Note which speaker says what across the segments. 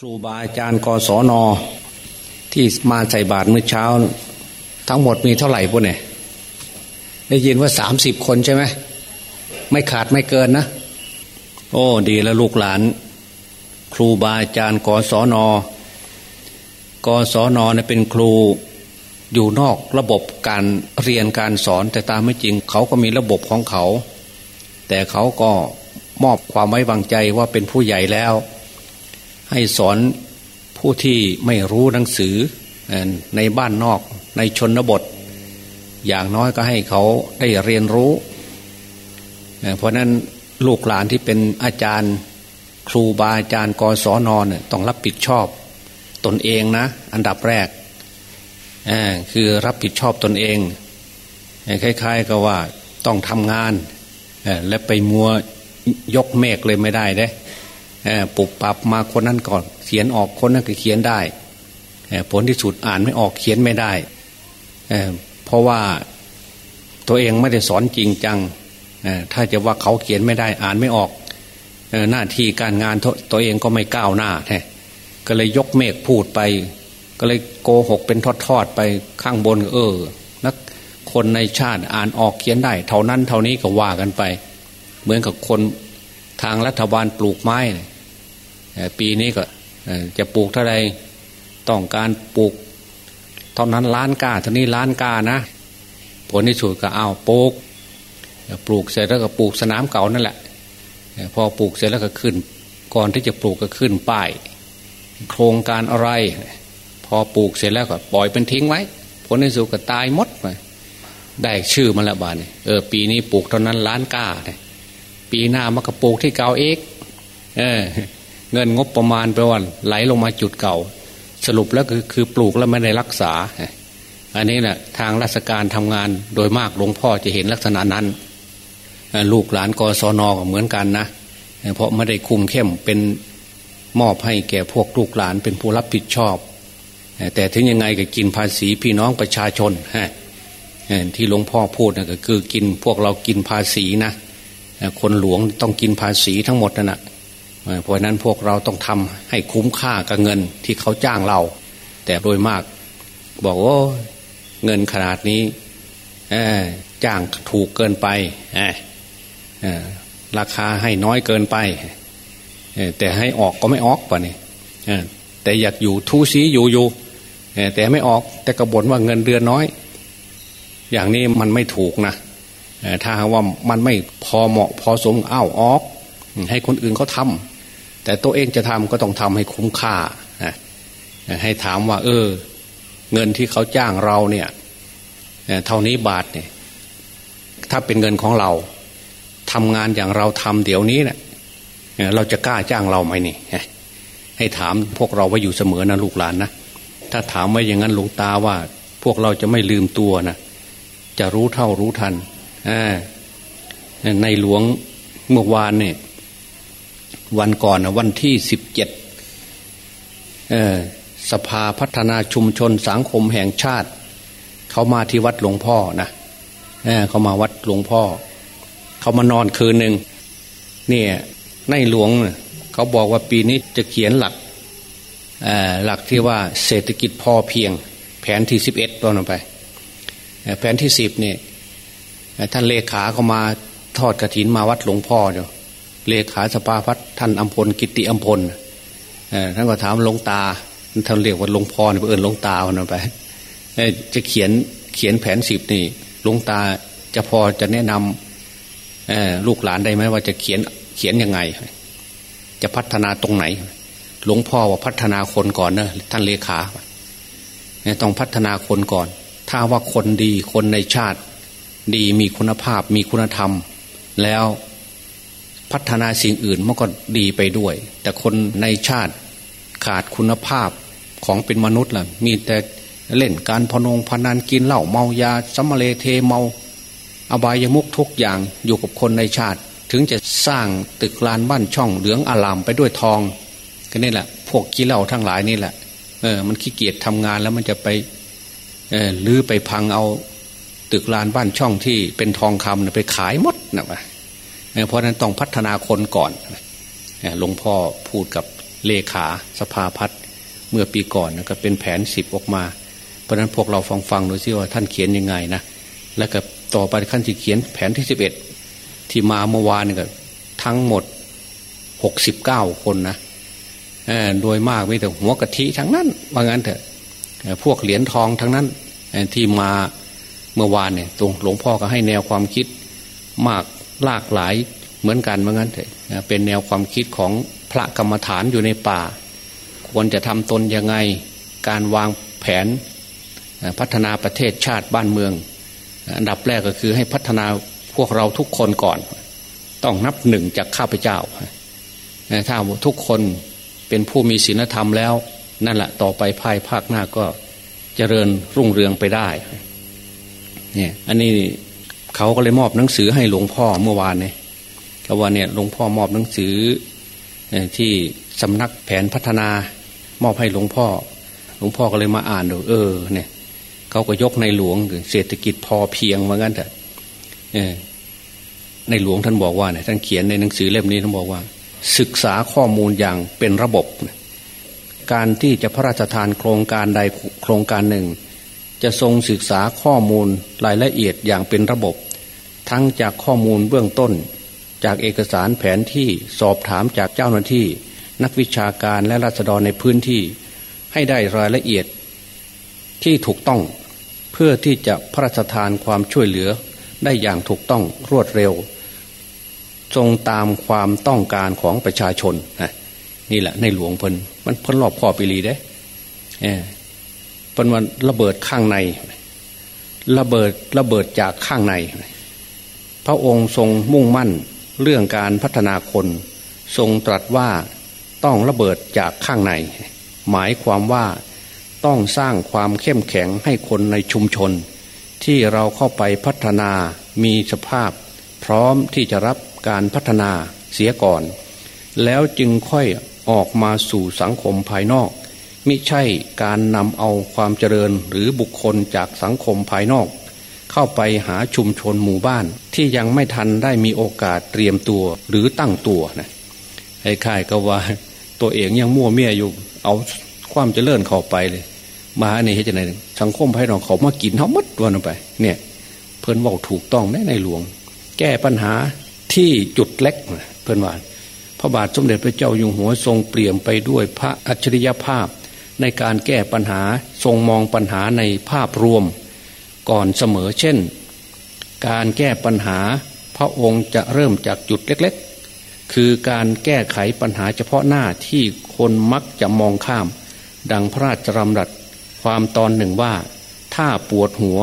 Speaker 1: ครูบาอาจารย์กศนที่มาใส่บาตรเมื่อเช้า ทั้งหมดมีเท่าไหร่พวกเนี่ยได้ยินว่าสามสิบคนใช่ไหมไม่ขาดไม่เกินนะ โอ้ดีแล้วลูกหลาน ครูบาอาจารย์กศนกศนเนี่ยเป็นครูอยู่นอกระบบการเรียนการสอนแต่ตามไม่จริง เขาก็มีระบบของเขา แต่เขาก็มอบความไว้วางใจว่าเป็นผู้ใหญ่แล้ว ให้สอนผู้ที่ไม่รู้หนังสือในบ้านนอกในชนบท อย่างน้อยก็ให้เขาได้เรียนรู้ เพราะนั้นลูกหลานที่เป็นอาจารย์ครูบาอาจารย์กศนอนต้องรับผิดชอบตนเองนะ อันดับแรกคือรับผิดชอบตนเองคล้าย ๆกับว่าต้องทำงานและไปมัวยกเมฆเลยไม่ได้เด้ ปุบปับมาคนนั้นก่อน เขียนออกคนนั้นก็เขียนได้ผลที่สุดอ่านไม่ออกเขียนไม่ได้เพราะว่าตัวเองไม่ได้สอนจริงจังถ้าจะว่าเขาเขียนไม่ได้อ่านไม่ออกหน้าที่การงานตัวเองก็ไม่ก้าวหน้าแท้ก็เลยยกเมฆพูดไป ก็เลยโกหกเป็นทอดๆไปข้างบนเออนักคนในชาติอ่านออกเขียนได้ เท่านั้นเท่านี้ก็ว่ากันไป เหมือนกับคนทางรัฐบาลปลูกไม้ ปีนี้ก็จะปลูกเท่าไรต้องการปลูกเท่านั้นล้านกาเท่านี้ล้านกานะ ผลที่สุดก็เอาปลูก ปลูกเสร็จแล้วก็ปลูกสนามเก่านั่นแหละพอปลูกเสร็จแล้วก็ขึ้น ก่อนที่จะปลูกก็ขึ้นป้ายโครงการอะไร พอปลูกเสร็จแล้วก็ปล่อยเป็นทิ้งไว้ ผลที่สุดก็ตายมดไปได้ชื่อมาละบาทเออปีนี้ปลูกเท่านั้นล้านกาปีหน้ามันก็ปลูกที่เก่าเอกเออ เงินงบประมาณไปวันไหลลงมาจุดเก่า สรุปแล้วคือคือปลูกแล้วไม่ได้รักษา อันนี้แหละทางราชการทำงานโดยมากหลวงพ่อจะเห็นลักษณะนั้นลูกหลานกศนก็เหมือนกันนะเพราะไม่ได้คุมเข้มเป็นมอบให้แก่พวกลูกหลานเป็นผู้รับผิดชอบ แต่ถึงยังไงก็กินภาษีพี่น้องประชาชนที่หลวงพ่อพูดนะก็คือกินพวกเรากินภาษีนะคนหลวงต้องกินภาษีทั้งหมดนั่นแหะ เพราะนั้นพวกเราต้องทำให้คุ้มค่ากับเงินที่เขาจ้างเรา แต่โดยมาก บอกว่าเงินขนาดนี้จ้างถูกเกินไปราคาให้น้อยเกินไป แต่ให้ออกก็ไม่ออกป่ะนี่แต่อยากอยู่ทูซีอยู่อยู่แต่ไม่ออกแต่กระบนว่าเงินเดือนน้อย อย่างนี้มันไม่ถูกนะถ้าว่ามันไม่พอเหมาะพอสมอ้าออก ให้คนอื่นเขาทำ แต่ตัวเองจะทำก็ต้องทำให้คุ้มค่าให้ถามว่า เออ เงินที่เขาจ้างเราเนี่ยเท่านี้บาทเนี่ย ถ้าเป็นเงินของเราทำงานอย่างเราทำเดี๋ยวนี้เนะี่ยเราจะกล้าจ้างเราไหมนี่ให้ถามพวกเราไว้อยู่เสมอนะลูกหลานนะถ้าถามไว้อย่างนั้นหลวงตาว่า พวกเราจะไม่ลืมตัวนะจะรู้เท่ารู้ทันในหลวงเมื่อวานเนี่ย วันก่อนวันที่สิบเจ็ดสภาพัฒนาชุมชนสังคมแห่งชาติ เขามาที่วัดหลวงพ่อนะเเขามาวัดหลวงพ่อ เขามานอนคืนหนึ่งเนี่ยในหลวงเขาบอกว่าปีนี้จะเขียนหลักหลักที่ว่าเศรษฐกิจพอเพียง แผนที่สิบเอ็ดต้นไป แผนที่สิบเนี่ยท่านเลขาเขามาทอดกระถินมาวัดหลวงพ่อเดียว เลขาสภาพัฒท่านอัมพลกิติอัมพลท่านก็ถามหลวงตาท่านเรียกว่าหลวงพ่อเอื่นหลวงตาคนนั้นไปจะเขียนเขียนแผนสิบนี่หลวงตาจะพอจะแนะนำลูกหลานได้ไหมว่าจะเขียนเขียนยังไง จะพัฒนาตรงไหน หลวงพ่อว่าพัฒนาคนก่อนเนอะท่านเลขาต้องพัฒนาคนก่อน ถ้าว่าคนดีคนในชาติ ดีมีคุณภาพมีคุณธรรม แล้ว พัฒนาสิ่งอื่นมันก็ดีไปด้วย แต่คนในชาติขาดคุณภาพของเป็นมนุษย์ล่ะ มีแต่เล่นการพนงพนันกินเหล้าเมายาสมเลเทเมา อบายมุกทุกอย่างอยู่กับคนในชาติ ถึงจะสร้างตึกลานบ้านช่องเหลืองอลามไปด้วยทอง ก็นี่แหละพวกกินเหล้าทั้งหลายนี่แหละเออมันขี้เกียจทำงานแล้วมันจะไปเออหรือไปพังเอาตึกลานบ้านช่องที่เป็นทองคำไปขายหมดนะ เพราะนั้นต้องพัฒนาคนก่อนหลวงพ่อพูดกับเลขาสภาพัฒน์เมื่อปีก่อนนะก็เป็นแผนสิบออกมา เพราะนั้นพวกเราฟังฟังดูซิว่าท่านเขียนยังไงนะแล้วก็ต่อไปขั้นที่เขียนแผนที่สิบเอ็ดที่มาเมื่อวานนี่ก็ทั้งหมดหกสิบเก้าคนนะโดยมากไม่แต่หัวกะทิทั้งนั้นว่างั้นเถอะพวกเหรียญทองทั้งนั้นที่มาเมื่อวานเนี่ยตรงหลวงพ่อก็ให้แนวความคิดมาก หลากหลายเหมือนกันว่างั้นเถอะเป็นแนวความคิดของพระกรรมฐานอยู่ในป่า ควรจะทำตนยังไง การวางแผนพัฒนาประเทศชาติบ้านเมือง อันดับแรกก็คือให้พัฒนาพวกเราทุกคนก่อน ต้องนับหนึ่งจากข้าพเจ้าถ้าทุกคนเป็นผู้มีศีลธรรมแล้ว นั่นแหละต่อไปภายภาคหน้าก็เจริญรุ่งเรืองไปได้เนี่ยอันนี้ เขาก็เลยมอบหนังสือให้หลวงพ่อเมื่อวานเนี่ยก็ว่าเนี่ยหลวงพ่อมอบหนังสือที่สำนักแผนพัฒนามอบให้หลวงพ่อ หลวงพ่อก็เลยมาอ่านดูเออเนี่ยเขาก็ยกในหลวงเศรษฐกิจพอเพียงว่างั้นแต่ในหลวงท่านบอกว่าเนี่ยท่านเขียนในหนังสือเล่มนี้ท่านบอกว่า ศึกษาข้อมูลอย่างเป็นระบบ การที่จะพระราชทานโครงการใดโครงการหนึ่ง จะทรงศึกษาข้อมูลรายละเอียดอย่างเป็นระบบ ทั้งจากข้อมูลเบื้องต้น จากเอกสารแผนที่สอบถามจากเจ้าหน้าที่ นักวิชาการและราษฎรในพื้นที่ ให้ได้รายละเอียด ที่ถูกต้อง เพื่อที่จะพระราชทานความช่วยเหลือได้อย่างถูกต้องรวดเร็วทรงตามความต้องการของประชาชนนะนี่แหละในหลวงพนมันพ้นรอบข้อปีรีได้ เป็นวันระเบิดข้างใน ระเบิดระเบิดจากข้างใน พระองค์ทรงมุ่งมั่นเรื่องการพัฒนาคน ทรงตรัสว่าต้องระเบิดจากข้างใน หมายความว่าต้องสร้างความเข้มแข็งให้คนในชุมชน ที่เราเข้าไปพัฒนามีสภาพ พร้อมที่จะรับการพัฒนาเสียก่อน แล้วจึงค่อยออกมาสู่สังคมภายนอก มิใช่การนำเอาความเจริญหรือบุคคลจากสังคมภายนอก เข้าไปหาชุมชนหมู่บ้าน ที่ยังไม่ทันได้มีโอกาสเตรียมตัวหรือตั้งตัวนะไอ้ข่ายก็ว่า ตัวเองยังมั่วเมี่ยอยู่ เอาความเจริญเข้าไปเลย มาเนี่ยจะไหนสังคมภายนอกเขามากินเขามัดวันไป เนี่ย เพื่อนบอกถูกต้องในในหลวง แก้ปัญหาที่จุดเล็กเพื่อนว่าพระบาทสมเด็จพระเจ้าอยู่หัวทรงเปลี่ยมไปด้วยพระอัจฉริยภาพ ในการแก้ปัญหาทรงมองปัญหาในภาพรวม ก่อนเสมอเช่น การแก้ปัญหาพระองค์จะเริ่มจากจุดเล็กๆ คือการแก้ไขปัญหาเฉพาะหน้าที่คนมักจะมองข้าม ดังพระราชดำรัสความตอนหนึ่งว่า ถ้าปวดหัว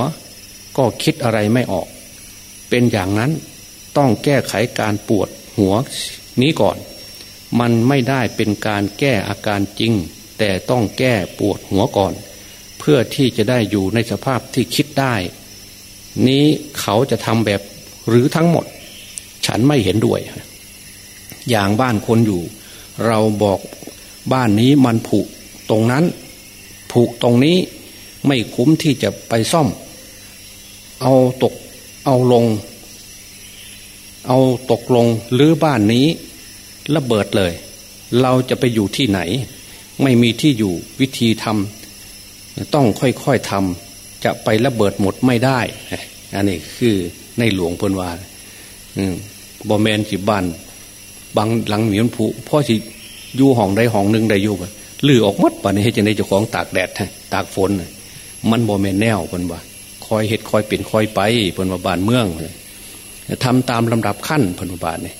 Speaker 1: ก็คิดอะไรไม่ออก เป็นอย่างนั้นต้องแก้ไขการปวดหัวนี้ก่อน มันไม่ได้เป็นการแก้อาการจริง แต่ต้องแก้ปวดหัวก่อน เพื่อที่จะได้อยู่ในสภาพที่คิดได้ นี้เขาจะทำแบบหรือทั้งหมด ฉันไม่เห็นด้วย อย่างบ้านคนอยู่ เราบอกบ้านนี้มันผุตรงนั้นผูกตรงนี้ไม่คุ้มที่จะไปซ่อม เอาตกเอาลง เอาตกลงหรือบ้านนี้ระเบิดเลย เราจะไปอยู่ที่ไหน ไม่มีที่อยู่วิธีทำต้องค่อยๆทำจะไประเบิดหมดไม่ได้ อันนี้คือในหลวงพนวาบอมแมนสิบ้านบางหลังเหมียนผูพ่อสิอยู่ห้องใดห้องหนึ่งใดอยู่กันลือออกมัดป่ะนี่ให้จะในเจ้าของตากแดดตากฝน มันบ่แมนแนวพนว่าคอยเห็ดคอยเปลี่ยนคอยไปพนว่าบานเมืองทำตามลำดับขั้นพนว่าบานนี่ย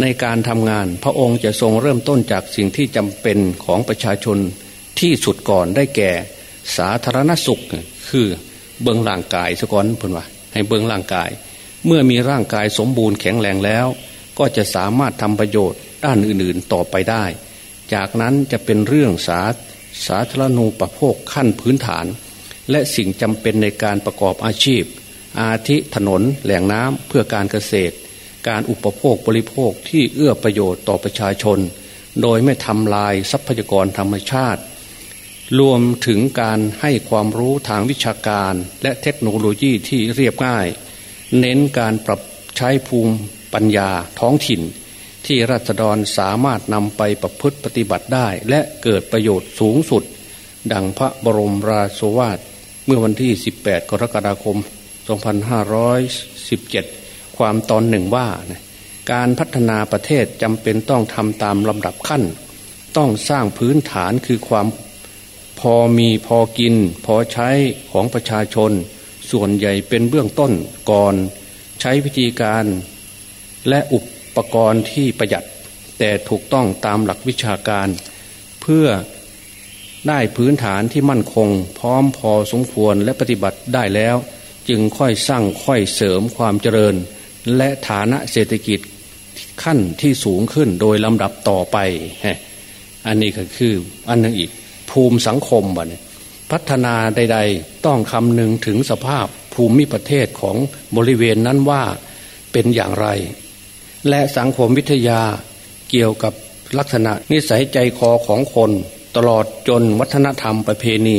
Speaker 1: ในการทำงานพระองค์จะทรงเริ่มต้นจากสิ่งที่จำเป็นของประชาชนที่สุดก่อนได้แก่สาธารณสุข คือเบื้องร่างกายสก่อนพิ่นว่าให้เบื้องร่างกาย เมื่อมีร่างกายสมบูรณ์แข็งแรงแล้ว ก็จะสามารถทำประโยชน์ด้านอื่นๆต่อไปได้ จากนั้นจะเป็นเรื่องสาสาธารณูปโภคขั้นพื้นฐาน และสิ่งจำเป็นในการประกอบอาชีพ อาทิถนนแหล่งน้ำเพื่อการเกษตร การอุปโภคบริโภคที่เอื้อประโยชน์ต่อประชาชน โดยไม่ทำลายทรัพยากรธรรมชาติ รวมถึงการให้ความรู้ทางวิชาการและเทคโนโลยีที่เรียบง่าย เน้นการปรับใช้ภูมิปัญญาท้องถิ่น ที่รัษฎรสามารถนำไปประพฤติปฏิบัติได้ และเกิดประโยชน์สูงสุด ดังพระบรมราโชวาทเมื่อวันที่ 18 กรกฎาคม 2517 ความตอนหนึ่งว่า การพัฒนาประเทศจำเป็นต้องทำตามลำดับขั้น ต้องสร้างพื้นฐานคือความพอมีพอกิน พอใช้ของประชาชน ส่วนใหญ่เป็นเบื้องต้นก่อนใช้วิธีการและอุปกรณ์ที่ประหยัด แต่ถูกต้องตามหลักวิชาการ เพื่อได้พื้นฐานที่มั่นคง พร้อมพอสมควรและปฏิบัติได้แล้ว จึงค่อยสร้างค่อยเสริมความเจริญ และฐานะเศรษฐกิจขั้นที่สูงขึ้นโดยลำดับต่อไป อันนี้ก็คืออันนึงอีกภูมิสังคมบ่เนี่ยพัฒนาใด ๆ ต้องคำนึงถึงสภาพภูมิประเทศของบริเวณนั้นว่าเป็นอย่างไร และสังคมวิทยาเกี่ยวกับลักษณะนิสัยใจคอของคน ตลอดจนวัฒนธรรมประเพณี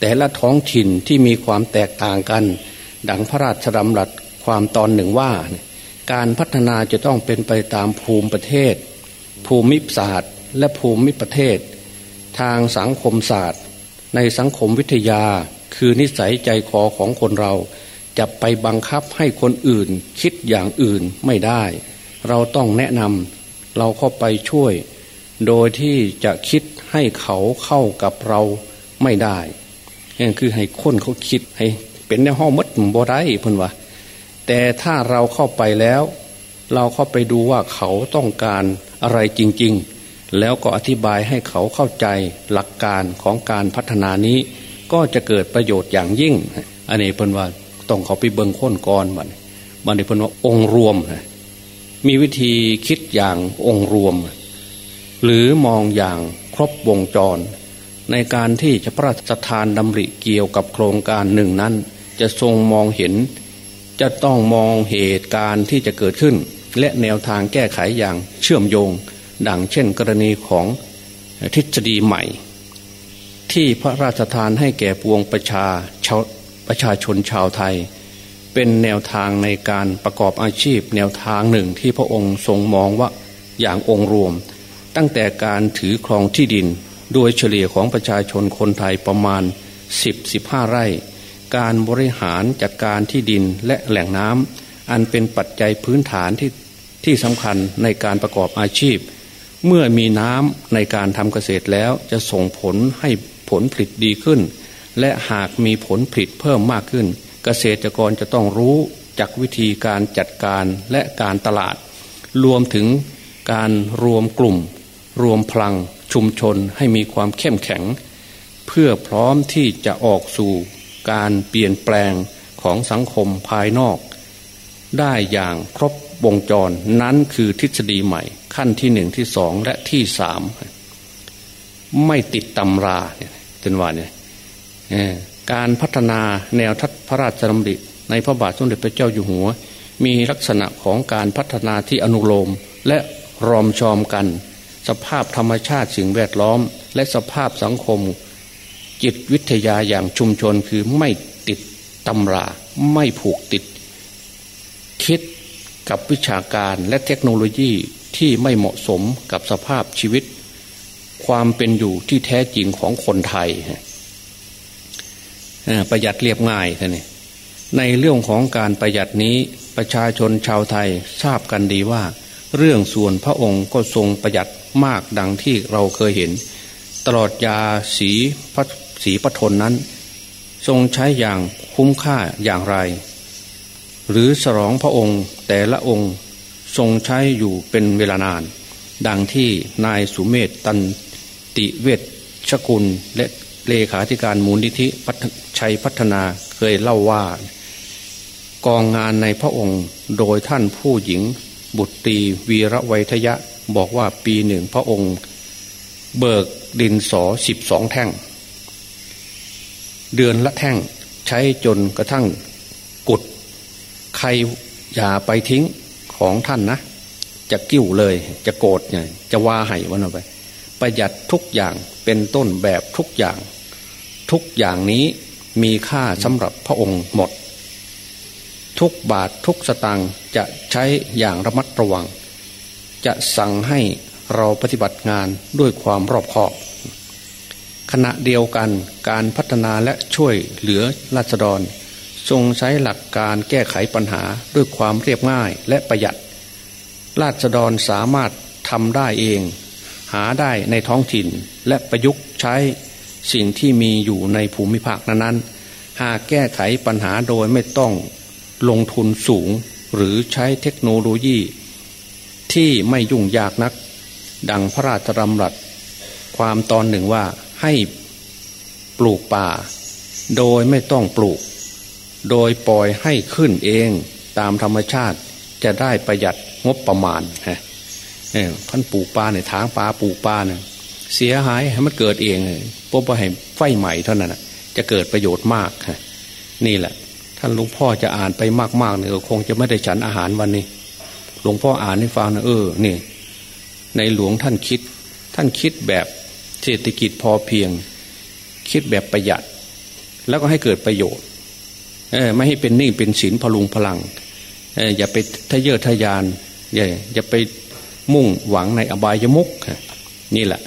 Speaker 1: แต่ละท้องถิ่นที่มีความแตกต่างกัน ดังพระราชดำรัส ความตอนหนึ่งว่า การพัฒนาจะต้องเป็นไปตามภูมิประเทศ ภูมิศาสตร์ และภูมิประเทศ ทางสังคมศาสตร์ ในสังคมวิทยา คือนิสัยใจคอของคนเรา จะไปบังคับให้คนอื่นคิดอย่างอื่นไม่ได้ เราต้องแนะนำเราเข้าไปช่วย โดยที่จะคิดให้เขาเข้ากับเราไม่ได้นี่นคือให้คนเขาคิดให้เป็นในห้องมดบ่ได้พ่นวะ แต่ถ้าเราเข้าไปแล้ว เราเข้าไปดูว่าเขาต้องการอะไรจริง ๆ แล้วก็อธิบายให้เขาเข้าใจหลักการของการพัฒนานี้ ก็จะเกิดประโยชน์อย่างยิ่ง อันนี้เพิ่นว่าต้องเขาไปเบิงค้นกรมันมันนี้เพิ่นว่าองค์รวม มีวิธีคิดอย่างองค์รวม หรือมองอย่างครบวงจร ในการที่จะพระราชทานดำริเกี่ยวกับโครงการหนึ่งนั้น จะทรงมองเห็น จะต้องมองเหตุการณ์ที่จะเกิดขึ้น และแนวทางแก้ไขอย่างเชื่อมโยง ดังเช่นกรณีของทฤษฎีใหม่ ที่พระราชทานให้แก่ปวงประชาชาวประชาชนชาวไทย เป็นแนวทางในการประกอบอาชีพ แนวทางหนึ่งที่พระองค์ทรงมองว่าอย่างองค์รวม ตั้งแต่การถือครองที่ดิน โดยเฉลี่ยของประชาชนคนไทยประมาณ 10-15 ไร่ การบริหารจัดการที่ดินและแหล่งน้ำอันเป็นปัจจัยพื้นฐานที่ที่สำคัญในการประกอบอาชีพ เมื่อมีน้ำในการทำเกษตรแล้วจะส่งผลให้ผลผลิตดีขึ้น และหากมีผลผลิตเพิ่มมากขึ้น เกษตรกรจะต้องรู้จากวิธีการจัดการและการตลาด รวมถึงการรวมกลุ่ม รวมพลังชุมชนให้มีความเข้มแข็ง เพื่อพร้อมที่จะออกสู่ การเปลี่ยนแปลงของสังคมภายนอก ได้อย่างครบวงจรนั้นคือทฤษฎีใหม่ ขั้นที่หนึ่งที่สองและที่สามไม่ติดตำราเนี่ยจนว่าเนี่ยการพัฒนาแนวทัศพระราชดำริในพระบาทสมเด็จพระเจ้าอยู่หัว มีลักษณะของการพัฒนาที่อนุโลมและรอมชอมกัน สภาพธรรมชาติสิ่งแวดล้อม และสภาพสังคม จิตวิทยาอย่างชุมชนคือไม่ติดตำราไม่ผูกติด คิดกับวิชาการและเทคโนโลยีที่ไม่เหมาะสมกับสภาพชีวิต ความเป็นอยู่ที่แท้จริงของคนไทยประหยัดเรียบง่ายท่านี่ในเรื่องของการประหยัดนี้ประชาชนชาวไทยทราบกันดีว่า เรื่องส่วนพระองค์ก็ทรงประหยัดมากดังที่เราเคยเห็น ตลอดยาสีพระ สีปทนนั้น ทรงใช้อย่างคุ้มค่าอย่างไร หรือสรองพระองค์แต่ละองค์ทรงใช้อยู่เป็นเวลานาน ดังที่นายสุเมธตันติเวชชกุลและเลขาธิการมูลนิธิชัยพัฒนาเคยเล่าว่า กองงานในพระองค์โดยท่านผู้หญิง บุตรีวีระไวทยะบอกว่าปีหนึ่งพระองค์ เบิกดินสอสิบสองแท่ง เดือนละแท่งใช้จนกระทั่งกุด ใครอย่าไปทิ้งของท่านนะ จะกิ้วเลยจะโกรธไงจะว่าให้วันเอาไป ประหยัดทุกอย่างเป็นต้นแบบทุกอย่าง ทุกอย่างนี้มีค่าสำหรับพระองค์หมด ทุกบาททุกสตางค์จะใช้อย่างระมัดระวัง จะสั่งให้เราปฏิบัติงานด้วยความรอบคอบ ขณะเดียวกันการพัฒนาและช่วยเหลือราษฎร ทรงใช้หลักการแก้ไขปัญหาด้วยความเรียบง่ายและประหยัด ราษฎรสามารถทำได้เอง หาได้ในท้องถิ่นและประยุกต์ใช้สิ่งที่มีอยู่ในภูมิภาคนั้นๆ หากแก้ไขปัญหาโดยไม่ต้องลงทุนสูงหรือใช้เทคโนโลยี ที่ไม่ยุ่งยากนัก ดังพระราชดำรัส ความตอนหนึ่งว่า ให้ปลูกป่า โดยไม่ต้องปลูก โดยปล่อยให้ขึ้นเองตามธรรมชาติจะได้ประหยัดงบประมาณฮะพันปลูกปลาเนี่ยทางปลาปลูกปลาเนี่ยเสียหายให้มันเกิดเองพบว่าให้ไฟใหม่เท่านั้นจะเกิดประโยชน์มากนี่แหละ ท่านหลวงพ่อจะอ่านไปมากๆเนี่ยคงจะไม่ได้ฉันอาหารวันนี้ หลวงพ่ออ่านให้ฟังนะเออนี่ ในหลวงท่านคิด ท่านคิดแบบ เศรษฐกิจพอเพียง คิดแบบประหยัด แล้วก็ให้เกิดประโยชน์ไม่ให้เป็นหนี้เป็นสินพลุงพลังอออย่าไปทะเยอทะยาน อย่าอย่าไปมุ่งหวังในอบายมุกนี่แหละ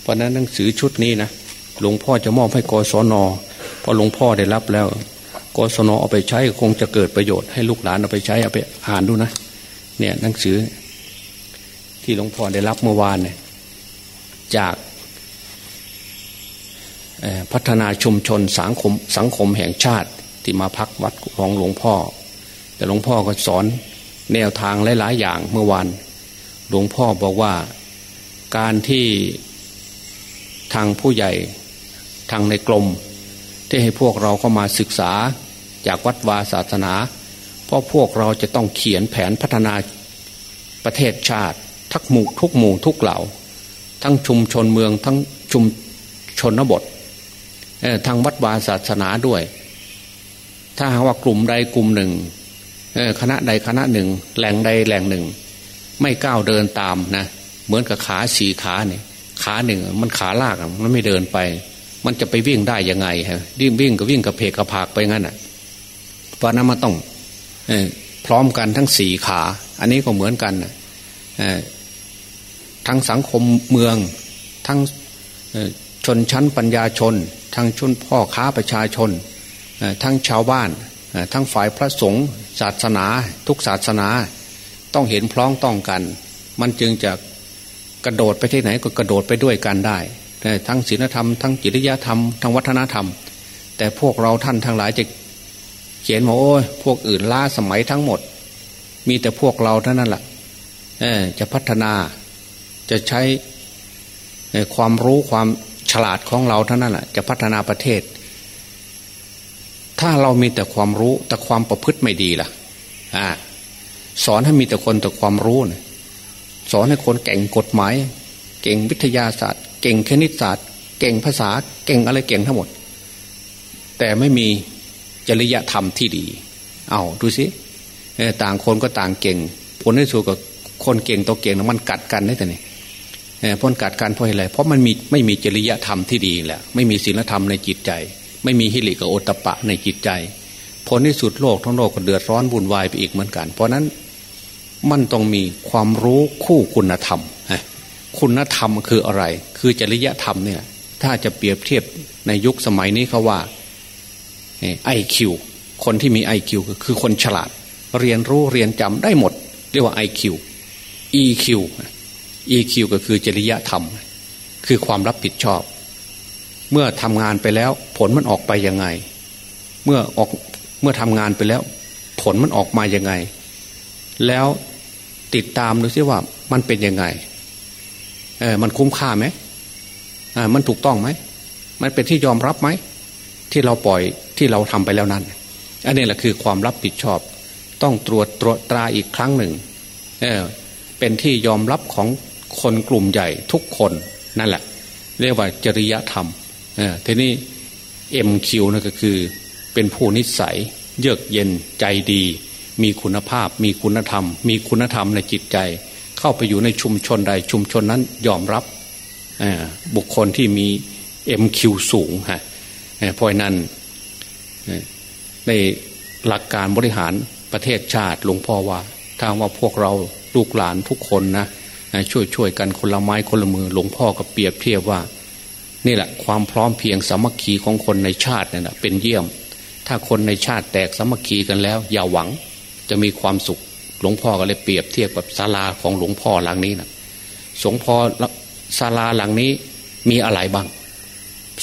Speaker 1: เพราะนั้นหนังสือชุดนี้นะหลวงพ่อจะมอบให้กศนพอหลวงพ่อได้รับแล้วกศนเอาไปใช้คงจะเกิดประโยชน์ให้ลูกหลานเอาไปใช้เอาไปอ่านดูนะเนี่ยหนังสือที่หลวงพ่อได้รับเมื่อวานเนี่ยจาก พัฒนาชุมชนสังคมสังคมแห่งชาติที่มาพักวัดของหลวงพ่อ แต่หลวงพ่อก็สอนแนวทางหลายๆอย่างเมื่อวานหลวงพ่อบอกว่าการที่ทางผู้ใหญ่ทางในกรมที่ให้พวกเราเข้ามาศึกษาจากวัดวาศาสนา เพราะพวกเราจะต้องเขียนแผนพัฒนาประเทศชาติ ทักหมู่ทุกหมู่ทุกเหล่า ทั้งชุมชนเมืองทั้งชุมชนบท ทางวัดวาศาสนาด้วย ถ้าหากว่ากลุ่มใดกลุ่มหนึ่งคณะใดคณะหนึ่ง แหล่งใดแหล่งหนึ่ง ไม่ก้าวเดินตามนะเหมือนกับขาสี่ขาเนี่ยขาหนึ่งมันขาลากมันไม่เดินไป มันจะไปวิ่งได้ยังไงฮะวิ่งวิ่งก็วิ่งกับเพกกระพากไปงั้นอะเพราะนั้นมันต้องพร้อมกันทั้งสี่ขา อันนี้ก็เหมือนกันทั้งสังคมเมือง ทั้งชนชั้นปัญญาชน ทั้งชนพ่อค้าประชาชน ทั้งชาวบ้าน ทั้งฝ่ายพระสงฆ์ศาสนา ทุกศาสนา ต้องเห็นพร้องต้องกัน มันจึงจะกระโดดไปที่ไหนก็กระโดดไปด้วยกันได้ ทั้งศีลธรรม ทั้งจริยธรรม ทั้งวัฒนธรรม แต่พวกเราท่านทั้งหลายจะเขียนว่าโอ้ยพวกอื่นล้าสมัยทั้งหมด มีแต่พวกเราเท่านั้นแหละจะพัฒนาจะใช้ความรู้ความ ฉลาดของเราเท่านั้นแหละจะพัฒนาประเทศ ถ้าเรามีแต่ความรู้แต่ความประพฤติไม่ดีล่ะอ่าสอนให้มีแต่คนแต่ความรู้เนี่ยสอนให้คนเก่งกฎหมาย เก่งวิทยาศาสตร์ เก่งคณิตศาสตร์ เก่งภาษา เก่งอะไรเก่งทั้งหมด แต่ไม่มีจริยธรรมที่ดี เอาดูสิต่างคนก็ต่างเก่ง ผลที่สุดกับคนเก่งตัวเก่งมันกัดกันได้แต่นี่ พ้นกัดกันเพราะอะไรเพราะมันมีไม่มีจริยธรรมที่ดีแหละไม่มีศีลธรรมในจิตใจ ไม่มีฮิริกับโอตปะในจิตใจผลที่สุดโลกทั้งโลกก็เดือดร้อนวุ่นวายไปอีกเหมือนกัน เพราะนั้นมันต้องมีความรู้คู่คุณธรรมคุณธรรมคืออะไร คือจริยธรรมเนี่ยถ้าจะเปรียบเทียบในยุคสมัยนี้เขาว่าไอคิวคนที่มีไอคิวคือคนฉลาด เรียนรู้เรียนจำได้หมด เรียกว่าไอคิว EQ EQ ก็คือจริยธรรม คือความรับผิดชอบ เมื่อทำงานไปแล้ว ผลมันออกไปยังไง เมื่อออกเมื่อทำงานไปแล้ว ผลมันออกมายังไง แล้วติดตามดูซิว่ามันเป็นยังไงเออมันคุ้มค่าไหมอ่ามันถูกต้องไหม มันเป็นที่ยอมรับไหม ที่เราปล่อยที่เราทำไปแล้วนั้น อันนี้แหละคือความรับผิดชอบ ต้องตรวจตรวจตราอีกครั้งหนึ่งเออเป็นที่ยอมรับของ คนกลุ่มใหญ่ทุกคนนั่นแหละ เรียกว่าจริยธรรมเออทีนี้เอ็มคิวนั่นก็คือ เป็นผู้นิสัย เยือกเย็นใจดี มีคุณภาพ มีคุณธรรม มีคุณธรรมในจิตใจ เข้าไปอยู่ในชุมชนใดชุมชนนั้นยอมรับบุคคลที่มีเอ็มคิวสูงฮะเพราะนั้นในหลักการบริหารประเทศชาติหลวงพ่อว่าทางว่าพวกเราลูกหลานทุกคนนะ ช่วยช่วยกันคนละไม้คนละมือ หลวงพ่อก็เปรียบเทียบว่า นี่แหละความพร้อมเพียงสามัคคีของคนในชาตินี่แหละเป็นเยี่ยม ถ้าคนในชาติแตกสามัคคีกันแล้ว อย่าหวังจะมีความสุข หลวงพ่อก็เลยเปรียบเทียบกับศาลาของหลวงพ่อหลังนี้นะสงพ่อศาลาหลังนี้มีอะไรบ้าง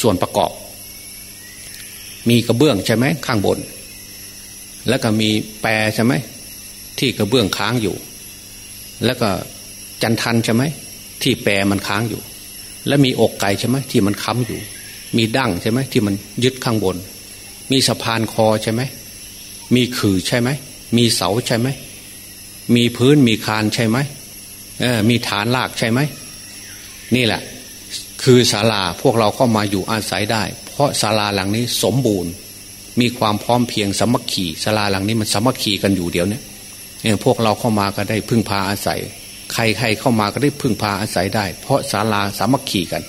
Speaker 1: ส่วนประกอบ มีกระเบื้องใช่ไหมข้างบน แล้วก็มีแปรใช่ไหมที่กระเบื้องค้างอยู่ แล้วก็ จันทันใช่ไหมที่แปรมันค้างอยู่ แล้วมีอกไก่ใช่ไหมที่มันค้ำอยู่ มีดั้งใช่ไหมที่มันยึดข้างบน มีสะพานคอใช่ไหมมีขื่อใช่ไหมมีเสาใช่ไหมมีพื้นมีคานใช่ไหมเออมีฐานลากใช่ไหมนี่แหละ คือศาลาพวกเราเข้ามาอยู่อาศัยได้ เพราะศาลาหลังนี้สมบูรณ์ มีความพร้อมเพียงสมัคคีศาลาหลังนี้มันสมัคคีกันอยู่เดียวเนี่ยพวกเราเข้ามาก็ได้พึ่งพาอาศัย ใครใครเข้ามาก็ได้พึ่งพาอาศัยได้ เพราะศาลาสามัคคีกัน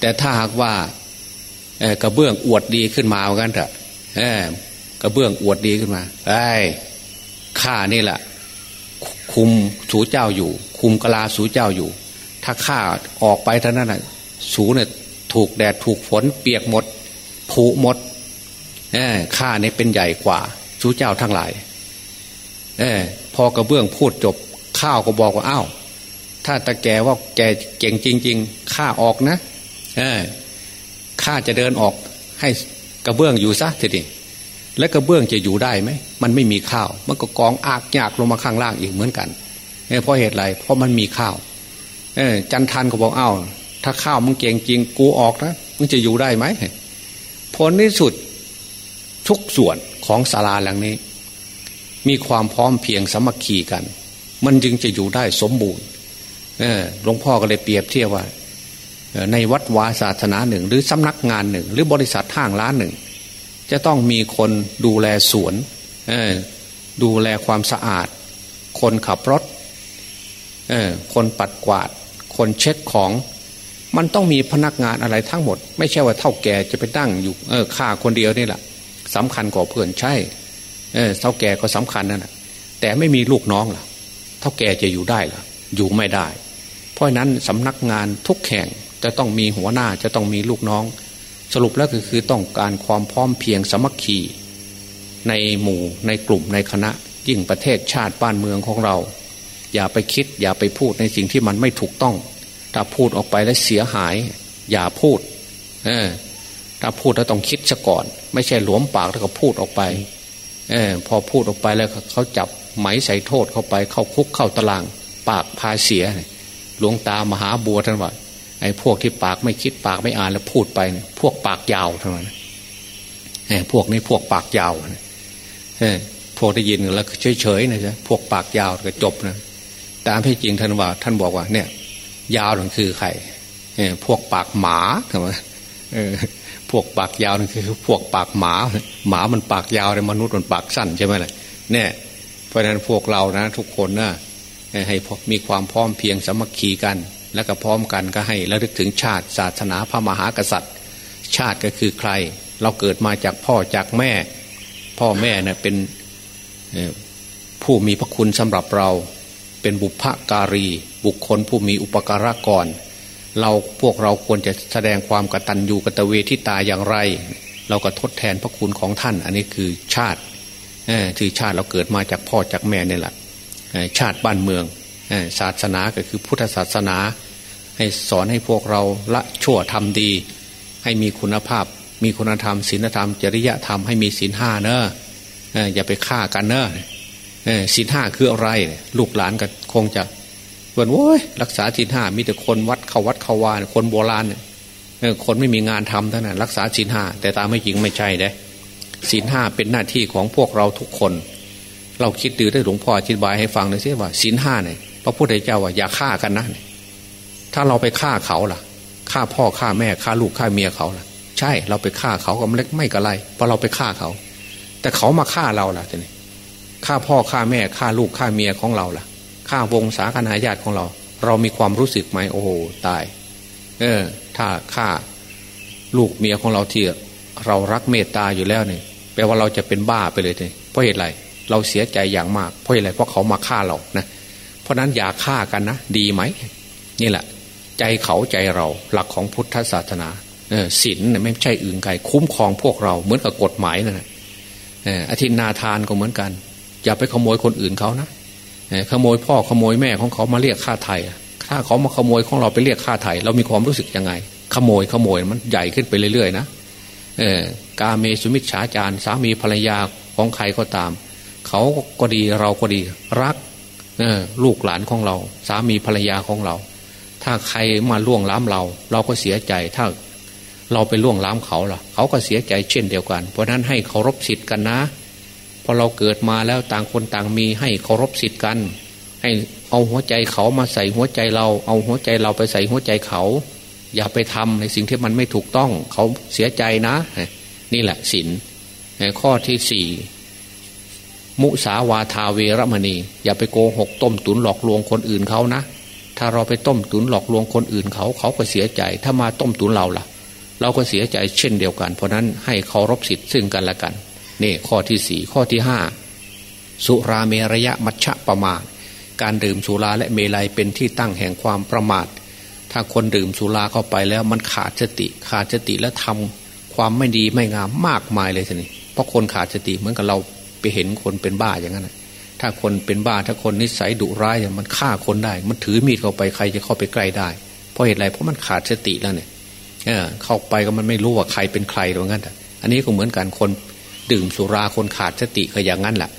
Speaker 1: แต่ถ้าหากว่ากระเบื้องอวดดีขึ้นมาเหมือนกันเถอะกระเบื้องอวดดีขึ้นมาไอ้ข้านี่แหละคุมสูเจ้าอยู่ คุมกลาสูเจ้าอยู่ ถ้าข้าออกไปเท่านั้นนะสูเนี่ยถูกแดดถูกฝนเปียกหมดผุหมดข้าเนี่ยเป็นใหญ่กว่าสูเจ้าทั้งหลายอพอกระเบื้องพูดจบ ข้าวก็บอกว่าอ้าวถ้าตาแกว่าแกเก่งจริง ๆ ข้าออกนะเออข้าจะเดินออกให้กระเบื้องอยู่ซะทีนี้และกระเบื้องจะอยู่ได้ไหม มันไม่มีข้าว มันก็กองอากยากลงมาข้างล่างอีกเหมือนกันเพราะเหตุไร เพราะมันมีข้าว เออจันทันก็บอกอ้าวถ้าข้าวมึงเก่งจริงกูออกนะมึงจะอยู่ได้ไหมผลที่สุดทุกส่วนของศาลาหลังนี้ มีความพร้อมเพียงสมัคคีกัน มันจึงจะอยู่ได้สมบูรณ์หลวงพ่อก็เลยเปรียบเทียบว่าในวัดวาศาสนาหนึ่ง หรือสำนักงานหนึ่ง หรือบริษัทห้างร้านหนึ่ง จะต้องมีคนดูแลสวนดูแลความสะอาด คนขับรถคนปัดกวาด คนเช็คของ มันต้องมีพนักงานอะไรทั้งหมด ไม่ใช่ว่าเท่าแก่จะไปตั้งอยู่เออข้าคนเดียวนี่แหละสำคัญกว่าเพื่อนใช่เออเท่าแก่ก็สำคัญนั่นแหละแต่ไม่มีลูกน้องล่ะ ท่าแก่จะอยู่ได้หรออยู่ไม่ได้ เพราะนั้นสำนักงานทุกแห่งจะต้องมีหัวหน้าจะต้องมีลูกน้อง สรุปแล้วก็คือต้องการความพร้อมเพียงสมัคคีในหมู่ในกลุ่มในคณะ ยิ่งประเทศชาติบ้านเมืองของเรา อย่าไปคิด อย่าไปพูดในสิ่งที่มันไม่ถูกต้อง ถ้าพูดออกไปแล้วเสียหาย อย่าพูดเออถ้าพูดแล้วต้องคิดซะก่อน ไม่ใช่หลวมปากแล้วก็พูดออกไปออพอพูดออกไปแล้วเขาจับ ไหมใส่โทษเข้าไปเข้าคุกเข้าตาราง ปากพาเสียหลวงตามหาบัวท่านว่าไอ้พวกที่ปากไม่คิดปากไม่อ่านแล้วพูดไปพวกปากยาวท่านั้นไอ้พวกนี้พวกปากยาวเออพวกได้ยินแล้วเฉยๆนะจ๊ะพวกปากยาวก็จบนะตามที่จริงท่านว่า ท่านบอกว่า เนี่ย ยาวนั่นคือใครเออพวกปากหมาทำไมพวกปากยาวนั่นคือ พวกปากหมา หมามันปากยาวเลยมนุษย์มันปากสั้นใช่ไหมล่ะเนี่ย ราะฉะนั้นพวกเรานะทุกคนนะให้มีความพร้อมเพียงสมัคคีกัน แล้วก็พร้อมกันก็ให้ระลึกถึงชาติศาสนาพระมหากษัตริย์ ชาติก็คือใคร เราเกิดมาจากพ่อจากแม่ พ่อแม่เนะ่ยเป็นผู้มีพระคุณสำหรับเราเป็นบุพการี บุคคลผู้มีอุปการะก่อน เราพวกเราควรจะแสดงความกตัญญูกตเวทิตาอย่างไร เราก็ทดแทนพระคุณของท่าน อันนี้คือชาติ คือชาติเราเกิดมาจากพ่อจากแม่นี่แหละชาติบ้านเมืองศาสนาก็คือพุทธศาสนา ให้สอนให้พวกเราละชั่วทำดี ให้มีคุณภาพ มีคุณธรรมศีลธรรม จริยธรรมให้มีศีลห้าเนอะอย่าไปฆ่ากันเนอะศีลห้าคืออะไร ลูกหลานก็คงจะวันโว้ยรักษาศีลห้ามีแต่คนวัดเขาวัดเขาวานคนโบราณเนี่ยคนไม่มีงานทำเท่านั้นรักษาศีลห้าแต่ตามไม่จริงไม่ใช่เด้ ศีลห้าเป็นหน้าที่ของพวกเราทุกคน เราคิดดูได้หลวงพ่ออธิบายให้ฟังเลยสิว่าศีลห้าเนี่ยพระพุทธเจ้าว่าอย่าฆ่ากันนะถ้าเราไปฆ่าเขาล่ะฆ่าพ่อฆ่าแม่ฆ่าลูกฆ่าเมียเขาล่ะ ใช่เราไปฆ่าเขาก็ไม่ไม่กระไรเพราะเราไปฆ่าเขา แต่เขามาฆ่าเราล่ะทีนี้ฆ่าพ่อฆ่าแม่ฆ่าลูกฆ่าเมียของเราล่ะฆ่าวงศาคณาญาติของเรา เรามีความรู้สึกไหมโอ้โหตาย เออ ถ้าฆ่าลูกเมียของเราที่เรารักเมตตาอยู่แล้วเนี่ย แปลว่าเราจะเป็นบ้าไปเลยเลยเพราะเหตุไรเราเสียใจอย่างมาก เพราะเหตุไรเพราะเขามาฆ่าเรานะเพราะนั้นอย่าฆ่ากันนะดีไหมนี่แหละ ใจเขาใจเราหลักของพุทธศาสนาศีลไม่ใช่อื่นไกลคุ้มครองพวกเราเหมือนกับกฎหมายนั่นแหละอธินาทานก็เหมือนกัน อย่าไปขโมยคนอื่นเขานะขโมยพ่อขโมยแม่ของเขามาเรียกค่าไทยถ้าเขามาขโมยของเราไปเรียกค่าไทยเรามีความรู้สึกยังไง ขโมยขโมยมันใหญ่ขึ้นไปเรื่อยๆนะ กาเมสุมิชฉาจารสามีภรรยาของใครก็ตาม เขาก็ดีเราก็ดีรักลูกหลานของเรา สามีภรรยาของเรา ถ้าใครมาล่วงล้ำเรา เราก็เสียใจถ้าเราไปล่วงล้ำเขาล่ะ เขาก็เสียใจเช่นเดียวกัน เพราะนั้นให้เคารพสิทธิ์กันนะพอเราเกิดมาแล้วต่างคนต่างมีให้เคารพสิทธิ์กัน ให้เอาหัวใจเขามาใส่หัวใจเรา เอาหัวใจเราไปใส่หัวใจเขา อย่าไปทำในสิ่งที่มันไม่ถูกต้อง เขาเสียใจนะ นี่แหละศีลข้อที่สี่มุสาวาทาเวรมณี อย่าไปโกหกต้มตุนหลอกลวงคนอื่นเขานะ ถ้าเราไปต้มตุนหลอกลวงคนอื่นเขาเขาก็เสียใจ ถ้ามาต้มตุนเราล่ะ เราก็เสียใจเช่นเดียวกัน เพราะนั้นให้เคารพสิทธิ์ซึ่งกันและกันนี่ข้อที่สี่ข้อที่ห้าสุราเมรยะมัชฌะประมาทการดื่มสุราและเมลัยเป็นที่ตั้งแห่งความประมาท ถ้าคนดื่มสุราเข้าไปแล้วมันขาดสติ ขาดสติแล้วทำความไม่ดีไม่งามมากมายเลยสินี่เพราะคนขาดสติเหมือนกับเราไปเห็นคนเป็นบ้าอย่างนั้นถ้าคนเป็นบ้าถ้าคนนิสัยดุร้ายอย่างมันฆ่าคนได้ มันถือมีดเข้าไปใครจะเข้าไปใกล้ได้ เพราะเหตุไรเพราะมันขาดสติแล้วเนี่ยเเข้าไปก็มันไม่รู้ว่าใครเป็นใครตรงนั้นอันนี้ก็เหมือนกันคนดื่มสุราคนขาดสติก็อย่างนั้นแหละ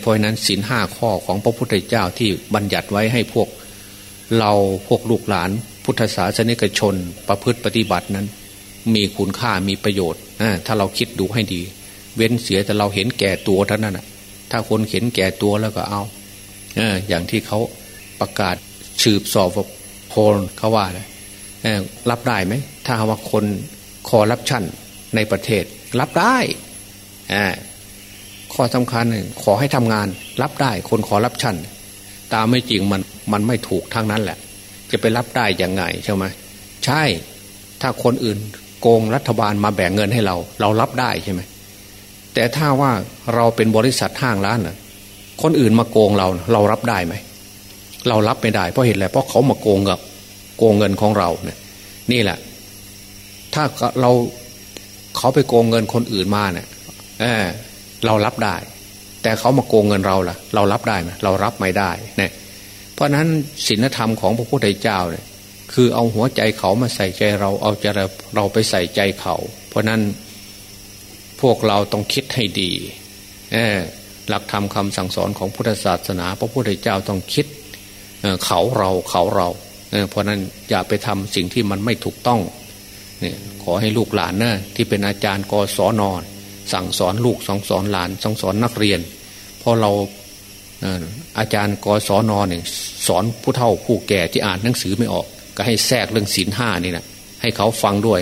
Speaker 1: เพราะนั้นศีลห้าข้อของพระพุทธเจ้าที่บัญญัติไว้ให้พวก เราพวกลูกหลาน พุทธศาสนิกชนประพฤติปฏิบัตินั้น มีคุณค่ามีประโยชน์ถ้าเราคิดดูให้ดี เว้นเสียแต่เราเห็นแก่ตัวเท่านั้นถ้าคนเห็นแก่ตัวแล้วก็เอาอย่างที่เขาประกาศชืบสอบโพลเขาว่ารับได้ไหม ถ้าว่าคนคอรับชั่นในประเทศ รับได้ข้อสำคัญขอให้ทำงาน รับได้คนขอรับชั่นตามไม่จริงมันมันไม่ถูกทั้งนั้นแหละ จะไปรับได้ยังไงใช่ไหมใช่ ถ้าคนอื่นโกงรัฐบาลมาแบ่งเงินให้เรา เรารับได้ใช่ไหมแต่ถ้าว่าเราเป็นบริษัทห้างร้านน่ะคนอื่นมาโกงเราเรารับได้ไหมเรารับไม่ได้เพราะเหตุอะไรเพราะเขามาโกงกับโกงเงินของเราเนี่ยนี่แหละ ถ้าเราเขาไปโกงเงินคนอื่นมาเนี่ยเออเรารับได้ แต่เขามาโกงเงินเราล่ะ เรารับได้ไหมเรารับไม่ได้เนี่ย เพราะนั้นศีลธรรมของพระพุทธเจ้าเนี่ยคือเอาหัวใจเขามาใส่ใจเราเอาใจเราไปใส่ใจเขา เพราะนั้นพวกเราต้องคิดให้ดีหลักธรรมคาสั่งสอนของพุทธศาสนา พระพุทธเจ้าต้องคิดเขาเราเขาเราเพราะนั้นอย่าไปทำสิ่งที่มันไม่ถูกต้องขอให้ลูกหลานนะที่เป็นอาจารย์กศนอนสั่งสอนลูกสองสอนหลานสั่งสอนนักเรียนพราะเรา อาจารย์กศนเนี่ยสอนผู้เฒ่าผู้แก่ที่อ่านหนังสือไม่ออก ก็ให้แทรกเรื่องศีลห้านี่นะให้เขาฟังด้วย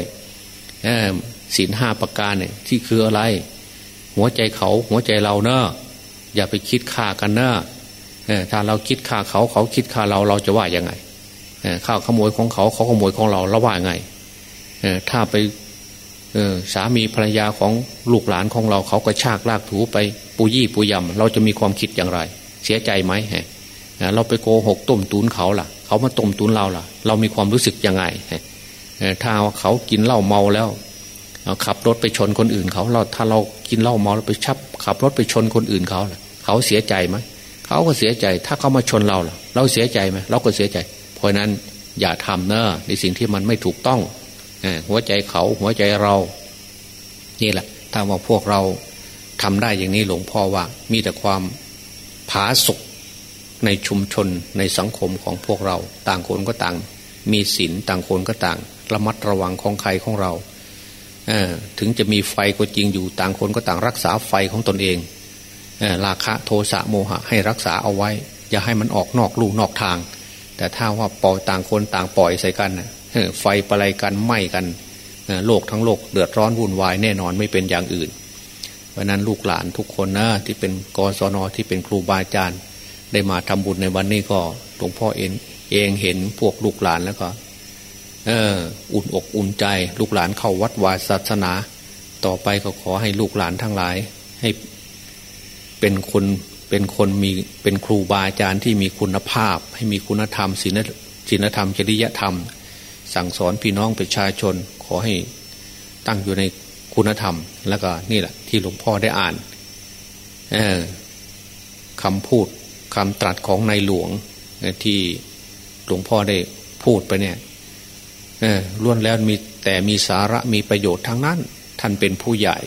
Speaker 1: ศีลห้าประการเนี่ยที่คืออะไร หัวใจเขาหัวใจเราเนอะอย่าไปคิดฆ่ากันเนอะถ้าเราคิดฆ่าเขาเขาคิดฆ่าเราเราจะว่ายังไงข้าวขโมยของเขาเขาขโมยของเราเราว่าไงถ้าไปสามีภรรยาของลูกหลานของเราเขาก็ชากลากถูไปปูยี่ปูยำเราจะมีความคิดอย่างไร เสียใจไหมเราไปโกหกต้มตุนเขาล่ะ เขามาต้มตุนเราล่ะ เรามีความรู้สึกยังไงถ้าเขากินเหล้าเมาแล้วขับรถไปชนคนอื่นเขาเราถ้าเรากินเหล้าเมาแล้วไปชับ ขับรถไปชนคนอื่นเขาล่ะ เขาเสียใจไหมเขาก็เสียใจ ถ้าเขามาชนเราล่ะ เราเสียใจไหมเราก็เสียใจ เพราะนั้นอย่าทำเนอะในสิ่งที่มันไม่ถูกต้องหัวใจเขาหัวใจเรานี่แหละถ้าว่าพวกเราทำได้อย่างนี้หลวงพ่อว่ามีแต่ความ ผาสุกในชุมชนในสังคมของพวกเรา ต่างคนก็ต่าง มีศีลต่างคนก็ต่าง ระมัดระวังของใครของเราเถึงจะมีไฟก็จริงอยู่ต่างคนก็ต่างรักษาไฟของตนเองราคะโทสะโมหะให้รักษาเอาไว้ อย่าให้มันออกนอกลู่นอกทาง แต่ถ้าว่าปล่อยต่างคนต่างปล่อยใส่กันไฟประไลกันไหม้กันโลกทั้งโลกเดือดร้อนวุ่นวายแน่นอนไม่เป็นอย่างอื่น เพราะนั้นลูกหลานทุกคนนะที่เป็นกศนที่เป็นครูบาอาจารย์ ได้มาทำบุญในวันนี้ก็หลวงพ่อเองเองเห็นพวกลูกหลานแล้วก็เอออุ่นอกอุ่นใจ ลูกหลานเข้าวัดวาศาสนา ต่อไปก็ขอให้ลูกหลานทั้งหลาย ให้เป็นคนเปเป็นคนมีเป็นครูบาอาจารย์ที่มีคุณภาพ ให้มีคุณธรรมศีลศีลธรรมจริยธรรม สั่งสอนพี่น้องประชาชนขอให้ตั้งอยู่ใน คุณธรรม แล้วก็นี่แหละ ที่หลวงพ่อได้อ่านคำพูดคำตรัสของในหลวงที่หลวงพ่อได้พูดไปเนี่ยล้วนแล้วมีแต่มีสาระมีประโยชน์ทั้งนั้น ท่านเป็นผู้ใหญ่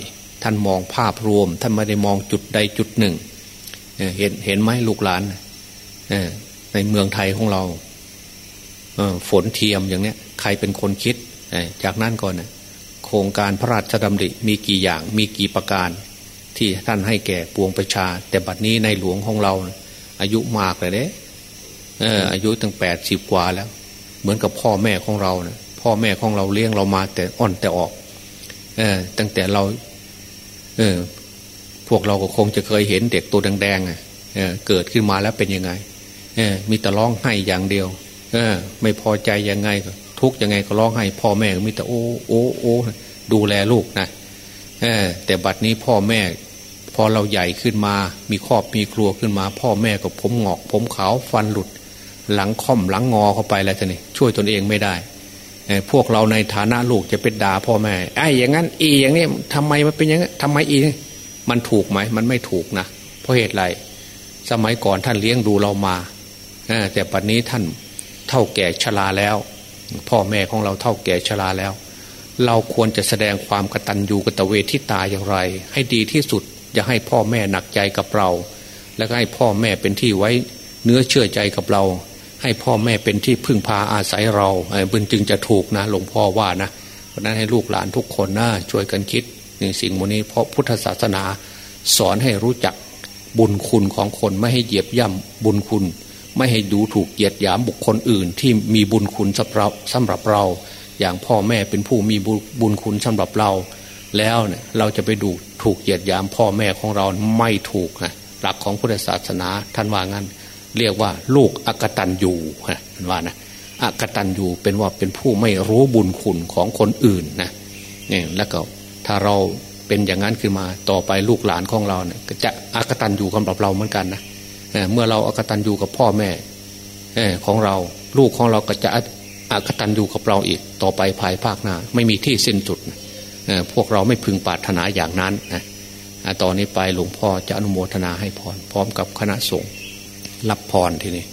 Speaker 1: ท่านมองภาพรวม ท่านไม่ได้มองจุดใดจุดหนึ่งเห็นเห็นไหมลูกหลานในเมืองไทยของเราฝนเทียมอย่างเนี้ย ใครเป็นคนคิดจากนั้นก่อน โครงการพระราชดำริมีกี่อย่างมีกี่ประการ ที่ท่านให้แก่ปวงประชา แต่บัดนี้ในหลวงของเรา อายุมากเลยเด้อายุตั้งแปดสิบกว่าแล้ว เหมือนกับพ่อแม่ของเราเนะพ่อแม่ของเราเลี้ยงเรามาแต่อ่อนแต่ออกเออตั้งแต่เรา เออ พวกเราก็คงจะเคยเห็นเด็กตัวแดงๆเออเกิดขึ้นมาแล้วเป็นยังไงเออมีแต่ร้องไห้อย่างเดียวเออไม่พอใจยังไงก็ ทุกยังไงก็ร้องไห้พ่อแม่มีแต่โอ้โอ้โอ้ดูแลลูกนะอแต่บัดนี้พ่อแม่ พอเราใหญ่ขึ้นมา มีครอบมีครัวขึ้นมา พ่อแม่ก็ผมหงอก ผมขาวฟันหลุด หลังค่อมหลังงอเข้าไปแล้วท่านี่ช่วยตนเองไม่ได้พวกเราในฐานะลูกจะเป็นด่าพ่อแม่ไอ้อย่างนั้นอีอย่างนี้ทำไมมันเป็นอย่างนั้นทำไมอีมันถูกไหมมันไม่ถูกนะเพราะเหตุไรสมัยก่อนท่านเลี้ยงดูเรามาแต่ปัจจุบันท่านเท่าแก่ชราแล้ว พ่อแม่ของเราเท่าแก่ชราแล้ว เราควรจะแสดงความกตัญญูกตเวทิตาอย่างไร ให้ดีที่สุดจะให้พ่อแม่หนักใจกับเรา แล้วก็ให้พ่อแม่เป็นที่ไว้เนื้อเชื่อใจกับเรา ให้พ่อแม่เป็นที่พึ่งพาอาศัยเราบึนจึงจะถูกนะหลวงพ่อว่านะเพราะนั้นให้ลูกหลานทุกคนนะช่วยกันคิดในสิ่งมนี้เพราะพุทธศาสนาสอนให้รู้จักบุญคุณของคนไม่ให้เหยียบย่ำบุญคุณ ไม่ให้ดูถูกเหยียดหยามบุคคลอื่น ที่มีบุญคุณสำหรับสำหรับเรา อย่างพ่อแม่เป็นผู้มีบุญคุณสำหรับเรา แล้วเนี่ยเราจะไปดูถูกเหยียดหยามพ่อแม่ของเราไม่ถูกนะหลักของพุทธศาสนาท่านว่างั้น เรียกว่าลูกอกตันยูนะว่านะอกตันยูเป็นว่าเป็นผู้ไม่รู้บุญคุณของคนอื่นนะเนี่ยแล้วก็ถ้าเราเป็นอย่างนั้นขึ้นมาต่อไปลูกหลานของเราเนี่ยจะอกตันยูกับเราเหมือนกันนะ เมื่อเราอกตันยูกับพ่อแม่ของเราลูกของเราก็จะอกตันยูกับเราอีก ต่อไปภายภาคหน้า ไม่มีที่สิ้นสุดพวกเราไม่พึงปรารถนาอย่างนั้นนะตอนนี้ไปหลวงพ่อจะอนุโมทนาให้พรพร้อมกับคณะสงฆ์รับพรทีนี้